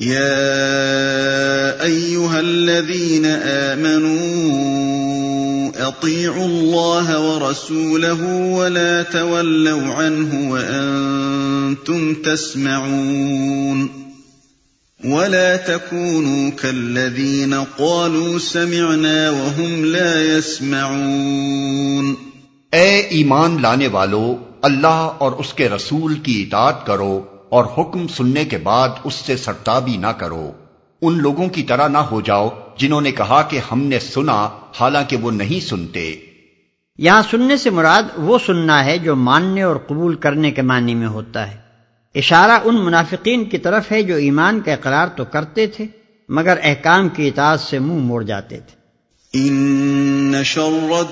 يا أيها الذين آمنوا أطيعوا الله ورسوله ولا تولوا عنه وأنتم تسمعون ولا تكونوا كالذين قالوا سمعنا وهم لا يسمعون اے ایمان لانے والو، اللہ اور اس کے رسول کی اطاعت کرو۔ اور حکم سننے کے بعد اس سے سرتابی نہ کرو۔ ان لوگوں کی طرح نہ ہو جاؤ جنہوں نے کہا کہ ہم نے سنا حالانکہ وہ نہیں سنتے۔ یہاں سننے سے مراد وہ سننا ہے جو ماننے اور قبول کرنے کے معنی میں ہوتا ہے۔ اشارہ ان منافقین کی طرف ہے جو ایمان کا اقرار تو کرتے تھے مگر احکام کی اطاعت سے منہ موڑ جاتے تھے۔ ان شر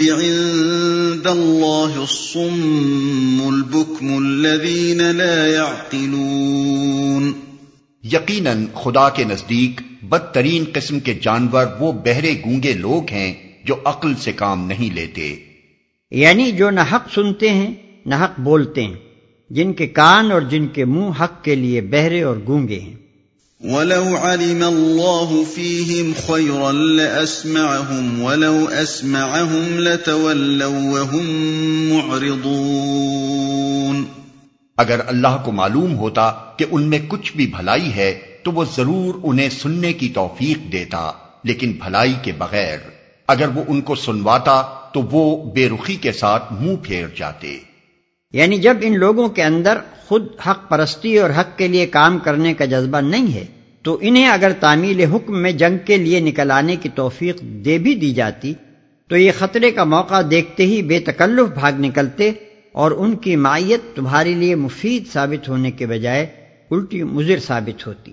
الدواب عند الله الصم البكم الذين لا يعقلون یقیناً خدا کے نزدیک بدترین قسم کے جانور وہ بہرے گونگے لوگ ہیں جو عقل سے کام نہیں لیتے۔ یعنی جو نہ حق سنتے ہیں نہ حق بولتے ہیں جن کے کان اور جن کے منہ حق کے لیے بہرے اور گونگے ہیں۔ ولو علم الله فيهم خيرا لأسمعهم ولو أسمعهم لتولوا وهم معرضون اگر اللہ کو معلوم ہوتا کہ ان میں کچھ بھی بھلائی ہے، تو وہ ضرور انہیں سننے کی توفیق دیتا، لیکن بھلائی کے بغیر۔ اگر وہ ان کو سنواتا، تو وہ بے رخی کے ساتھ منہ پھیر جاتے۔ یعنی جب ان لوگوں کے اندر خود حق پرستی اور حق کے لیے کام کرنے کا جذبہ نہیں ہے، تو انہیں اگر تعمیل حکم میں جنگ کے لیے نکل آنے کی توفیق دے بھی دی جاتی، تو یہ خطرے کا موقع دیکھتے ہی بے تکلف بھاگ نکلتے اور ان کی مائیت تمہارے لیے مفید ثابت ہونے کے بجائے الٹی مضر ثابت ہوتی۔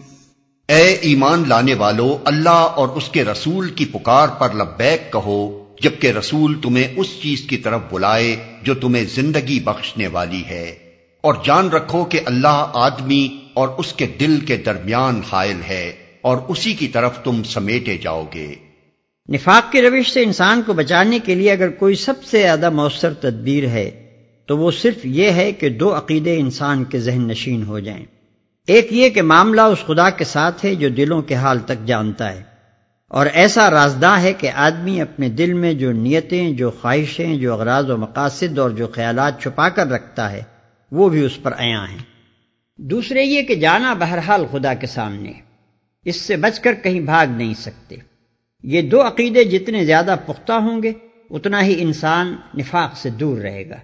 اے ایمان لانے والو، اللہ اور اس کے رسول کی پکار پر لبیک کہو، جبکہ رسول تمہیں اس چیز کی طرف بلائے جو تمہیں زندگی بخشنے والی ہے۔ اور جان رکھو کہ اللہ آدمی اور اس کے دل کے درمیان حائل ہے، اور اسی کی طرف تم سمیٹے جاؤ گے۔ نفاق کی روش سے انسان کو بچانے کے لیے اگر کوئی سب سے زیادہ مؤثر تدبیر ہے، تو وہ صرف یہ ہے کہ دو عقیدے انسان کے ذہن نشین ہو جائیں۔ ایک یہ کہ معاملہ اس خدا کے ساتھ ہے جو دلوں کے حال تک جانتا ہے۔ اور ایسا رازداں ہے کہ آدمی اپنے دل میں جو نیتیں، جو خواہشیں، جو اغراض و مقاصد اور جو خیالات چھپا کر رکھتا ہے، وہ بھی اس پر عیاں ہیں۔ دوسرے یہ کہ جانا بہرحال خدا کے سامنے اس سے بچ کر کہیں بھاگ نہیں سکتے۔ یہ دو عقیدے جتنے زیادہ پختہ ہوں گے، اتنا ہی انسان نفاق سے دور رہے گا۔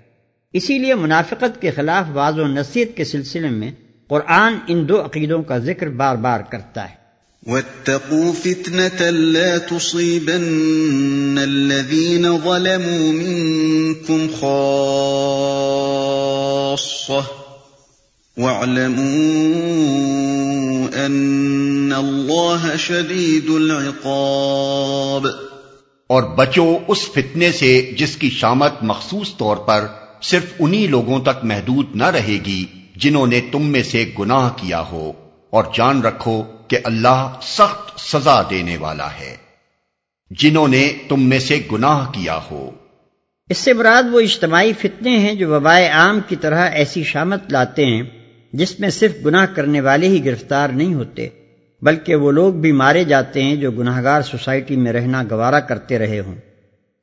اسی لیے منافقت کے خلاف بعض و نصیحت کے سلسلے میں قرآن ان دو عقیدوں کا ذکر بار بار کرتا ہے۔ واتقوا فتنة لا تصيبن الذين ظلموا منكم خاصة واعلموا أن الله شديد العقاب۔ اور بچو اس فتنے سے جس کی شامت مخصوص طور پر صرف انہی لوگوں تک محدود نہ رہے گی۔ جنہوں نے تم میں سے گناہ کیا ہو، اور جان رکھو کہ اللہ سخت سزا دینے والا ہے۔ جنہوں نے تم میں سے گناہ کیا ہو۔ اس سے مراد وہ اجتماعی فتنے ہیں جو وبائے عام کی طرح ایسی شامت لاتے ہیں جس میں صرف گناہ کرنے والے ہی گرفتار نہیں ہوتے، بلکہ وہ لوگ بھی مارے جاتے ہیں جو گناہ گار سوسائٹی میں رہنا گوارا کرتے رہے ہوں۔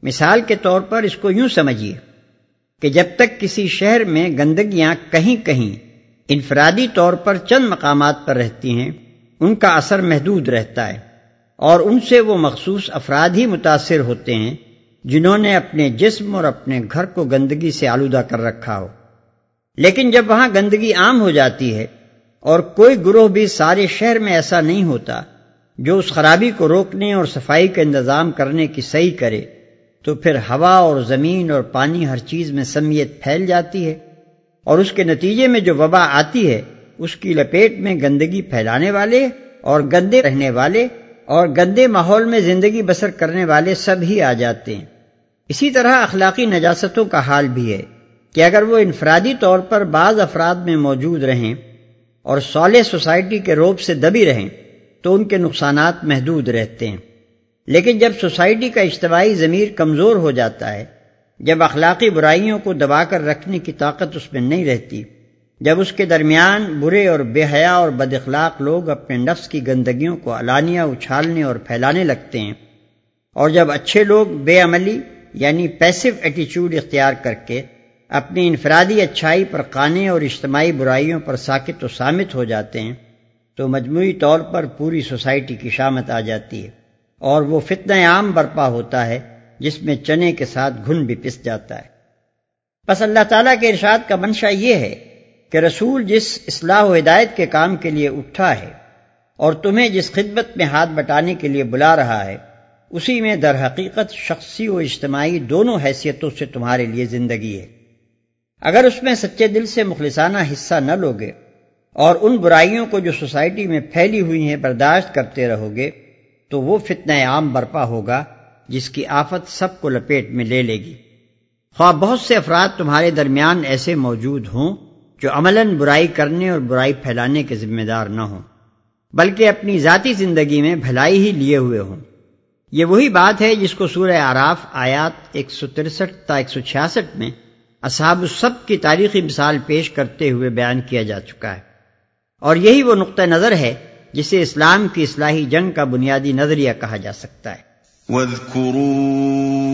مثال کے طور پر اس کو یوں سمجھیے کہ جب تک کسی شہر میں گندگیاں کہیں کہیں انفرادی طور پر چند مقامات پر رہتی ہیں، ان کا اثر محدود رہتا ہے، اور ان سے وہ مخصوص افراد ہی متاثر ہوتے ہیں جنہوں نے اپنے جسم اور اپنے گھر کو گندگی سے آلودہ کر رکھا ہو۔ لیکن جب وہاں گندگی عام ہو جاتی ہے اور کوئی گروہ بھی سارے شہر میں ایسا نہیں ہوتا جو اس خرابی کو روکنے اور صفائی کا انتظام کرنے کی صحیح کرے، تو پھر ہوا اور زمین اور پانی ہر چیز میں سمیت پھیل جاتی ہے۔ اور اس کے نتیجے میں جو وبا آتی ہے، اس کی لپیٹ میں گندگی پھیلانے والے اور گندے رہنے والے اور گندے ماحول میں زندگی بسر کرنے والے سب ہی آ جاتے ہیں۔ اسی طرح اخلاقی نجاستوں کا حال بھی ہے کہ اگر وہ انفرادی طور پر بعض افراد میں موجود رہیں اور سولے سوسائٹی کے روپ سے دبی رہیں، تو ان کے نقصانات محدود رہتے ہیں۔ لیکن جب سوسائٹی کا اجتماعی ضمیر کمزور ہو جاتا ہے جب اخلاقی برائیوں کو دبا کر رکھنے کی طاقت اس میں نہیں رہتی، جب اس کے درمیان برے اور بے حیا اور بد اخلاق لوگ اپنے نفس کی گندگیوں کو علانیہ اچھالنے اور پھیلانے لگتے ہیں، اور جب اچھے لوگ بے عملی یعنی پیسو ایٹیچیوڈ اختیار کر کے اپنی انفرادی اچھائی پر قانے اور اجتماعی برائیوں پر ساکت و سامت ہو جاتے ہیں، تو مجموعی طور پر پوری سوسائٹی کی شامت آ جاتی ہے، اور وہ فتنہ عام برپا ہوتا ہے جس میں چنے کے ساتھ گھن بھی پس جاتا ہے۔ بس اللہ تعالیٰ کے ارشاد کا منشا یہ ہے کہ رسول جس اصلاح و ہدایت کے کام کے لیے اٹھا ہے اور تمہیں جس خدمت میں ہاتھ بٹانے کے لیے بلا رہا ہے، اسی میں در حقیقت شخصی و اجتماعی دونوں حیثیتوں سے تمہارے لیے زندگی ہے۔ اگر اس میں سچے دل سے مخلصانہ حصہ نہ لوگے اور ان برائیوں کو جو سوسائٹی میں پھیلی ہوئی ہیں برداشت کرتے رہو گے، تو وہ فتنہ عام برپا ہوگا جس کی آفت سب کو لپیٹ میں لے لے گی۔ خواہ بہت سے افراد تمہارے درمیان ایسے موجود ہوں جو عملاً برائی کرنے اور برائی پھیلانے کے ذمہ دار نہ ہوں، بلکہ اپنی ذاتی زندگی میں بھلائی ہی لیے ہوئے ہوں۔ یہ وہی بات ہے جس کو سورہ آراف آیات ایک سو ترسٹھ تا ایک سو چھیاسٹھ میں اصحاب السب کی تاریخی مثال پیش کرتے ہوئے بیان کیا جا چکا ہے۔ اور یہی وہ نقطہ نظر ہے جسے اسلام کی اصلاحی جنگ کا بنیادی نظریہ کہا جا سکتا ہے۔ وَاذْكُرُوا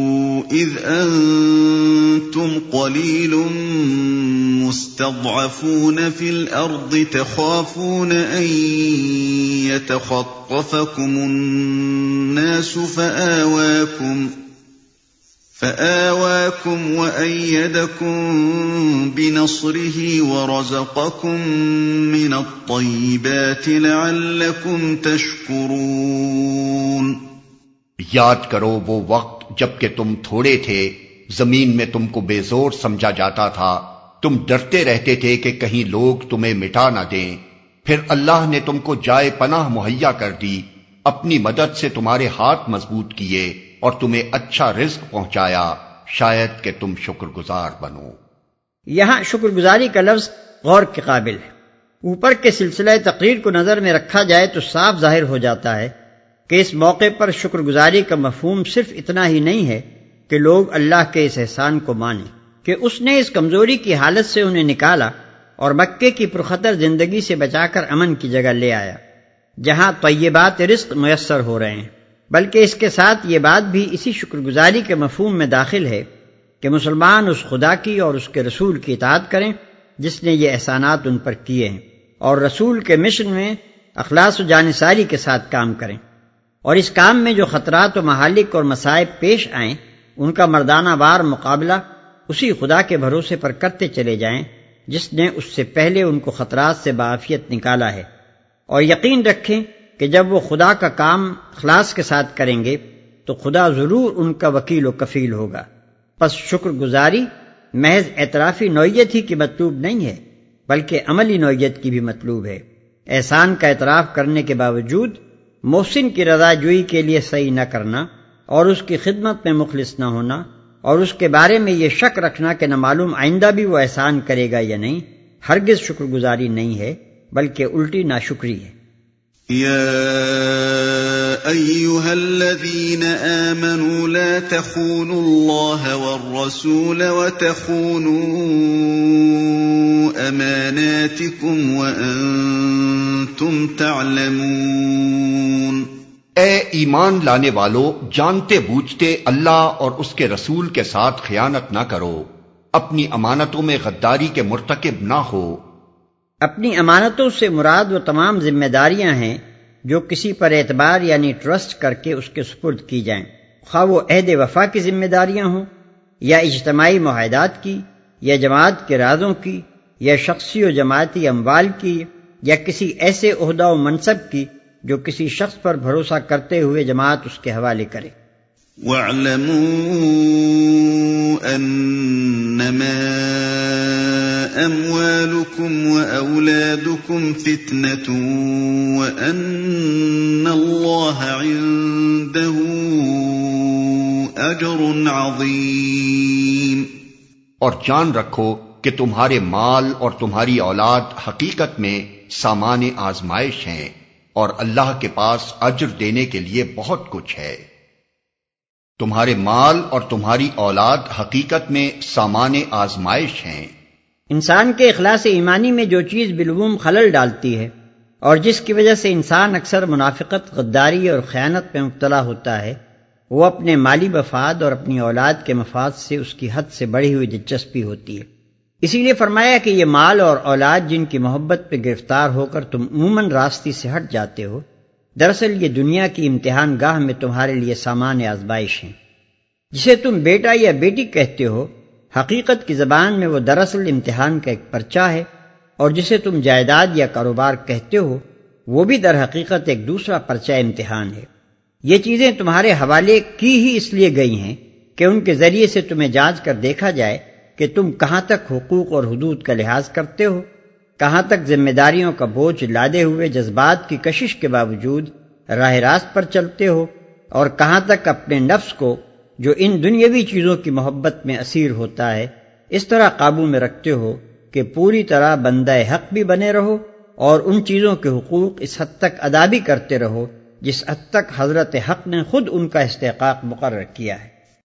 إِذْ أَنْتُمْ قَلِيلٌ مُسْتَضْعَفُونَ فِي الْأَرْضِ تَخَافُونَ أَنْ يَتَخَطَّفَكُمُ النَّاسُ فَآوَاكُمْ فآواكم وأيدكم بنصره ورزقكم من الطيبات لعلكم تشكرون یاد کرو وہ وقت جبکہ تم تھوڑے تھے، زمین میں تم کو بے زور سمجھا جاتا تھا۔ تم ڈرتے رہتے تھے کہ کہیں لوگ تمہیں مٹا نہ دیں۔ پھر اللہ نے تم کو جائے پناہ مہیا کر دی، اپنی مدد سے تمہارے ہاتھ مضبوط کیے اور تمہیں اچھا رزق پہنچایا۔ شاید کہ تم شکر گزار بنو۔ یہاں شکر گزاری کا لفظ غور کے قابل ہے۔ اوپر کے سلسلہ تقریر کو نظر میں رکھا جائے تو صاف ظاہر ہو جاتا ہے کہ اس موقع پر شکر گزاری کا مفہوم صرف اتنا ہی نہیں ہے کہ لوگ اللہ کے اس احسان کو مانیں، کہ اس نے اس کمزوری کی حالت سے انہیں نکالا اور مکے کی پرخطر زندگی سے بچا کر امن کی جگہ لے آیا، جہاں طیبات رزق میسر ہو رہے ہیں۔ بلکہ اس کے ساتھ یہ بات بھی اسی شکر گزاری کے مفہوم میں داخل ہے کہ مسلمان اس خدا کی اور اس کے رسول کی اطاعت کریں جس نے یہ احسانات ان پر کیے ہیں اور رسول کے مشن میں اخلاص و جانصاری کے ساتھ کام کریں۔ اور اس کام میں جو خطرات و محالک اور مسائب پیش آئیں، ان کا مردانہ وار مقابلہ اسی خدا کے بھروسے پر کرتے چلے جائیں، جس نے اس سے پہلے ان کو خطرات سے بافیت نکالا ہے۔ اور یقین رکھیں کہ جب وہ خدا کا کام خلاص کے ساتھ کریں گے، تو خدا ضرور ان کا وکیل و کفیل ہوگا۔ پس شکر گزاری محض اعترافی نوعیت ہی کی مطلوب نہیں ہے، بلکہ عملی نوعیت کی بھی مطلوب ہے۔ احسان کا اعتراف کرنے کے باوجود محسن کی رضا جوئی کے لیے صحیح نہ کرنا اور اس کی خدمت میں مخلص نہ ہونا اور اس کے بارے میں یہ شک رکھنا کہ نہ معلوم آئندہ بھی وہ احسان کرے گا یا نہیں، ہرگز شکر گزاری نہیں ہے، بلکہ الٹی ناشکری ہے۔ يا ايها الذين امنوا لا تخونوا الله والرسول وتخونوا اماناتكم وانتم تعلمون اے ایمان لانے والو، جانتے بوجھتے اللہ اور اس کے رسول کے ساتھ خیانت نہ کرو۔ اپنی امانتوں میں غداری کے مرتکب نہ ہو۔ اپنی امانتوں سے مراد وہ تمام ذمہ داریاں ہیں جو کسی پر اعتبار یعنی ٹرسٹ کر کے اس کے سپرد کی جائیں۔ خواہ وہ عہد وفا کی ذمہ داریاں ہوں، یا اجتماعی معاہدات کی، یا جماعت کے رازوں کی، یا شخصی و جماعتی اموال کی، یا کسی ایسے عہدہ و منصب کی جو کسی شخص پر بھروسہ کرتے ہوئے جماعت اس کے حوالے کرے۔ وَاعْلَمُوا أَنَّمَا أَمْوَالُكُمْ وَأَوْلَادُكُمْ فِتْنَةٌ وَأَنَّ اللَّهَ عِندَهُ أَجْرٌ عَظِيمٌ. اور جان رکھو کہ تمہارے مال اور تمہاری اولاد حقیقت میں سامان آزمائش ہیں اور اللہ کے پاس اجر دینے کے لیے بہت کچھ ہے۔ تمہارے مال اور تمہاری اولاد حقیقت میں سامان آزمائش ہیں۔ انسان کے اخلاص ایمانی میں جو چیز بالعموم خلل ڈالتی ہے اور جس کی وجہ سے انسان اکثر منافقت، غداری اور خیانت میں مبتلا ہوتا ہے، وہ اپنے مالی مفاد اور اپنی اولاد کے مفاد سے اس کی حد سے بڑھی ہوئی دلچسپی ہوتی ہے۔ اسی لیے فرمایا کہ یہ مال اور اولاد جن کی محبت پہ گرفتار ہو کر تم عموماً راستی سے ہٹ جاتے ہو، دراصل یہ دنیا کی امتحان گاہ میں تمہارے لیے سامان آزمائش ہیں۔ جسے تم بیٹا یا بیٹی کہتے ہو حقیقت کی زبان میں وہ دراصل امتحان کا ایک پرچہ ہے اور جسے تم جائیداد یا کاروبار کہتے ہو، وہ بھی در حقیقت ایک دوسرا پرچہ امتحان ہے۔ یہ چیزیں تمہارے حوالے کی ہی اس لیے گئی ہیں کہ ان کے ذریعے سے تمہیں جانچ کر دیکھا جائے کہ تم کہاں تک حقوق اور حدود کا لحاظ کرتے ہو، کہاں تک ذمہ داریوں کا بوجھ لادے ہوئے جذبات کی کشش کے باوجود راہ راست پر چلتے ہو، اور کہاں تک اپنے نفس کو جو ان دنیاوی چیزوں کی محبت میں اسیر ہوتا ہے، اس طرح قابو میں رکھتے ہو کہ پوری طرح بندہ حق بھی بنے رہو اور ان چیزوں کے حقوق اس حد تک ادا بھی کرتے رہو، جس حد تک حضرت حق نے خود ان کا استحقاق مقرر کیا ہے۔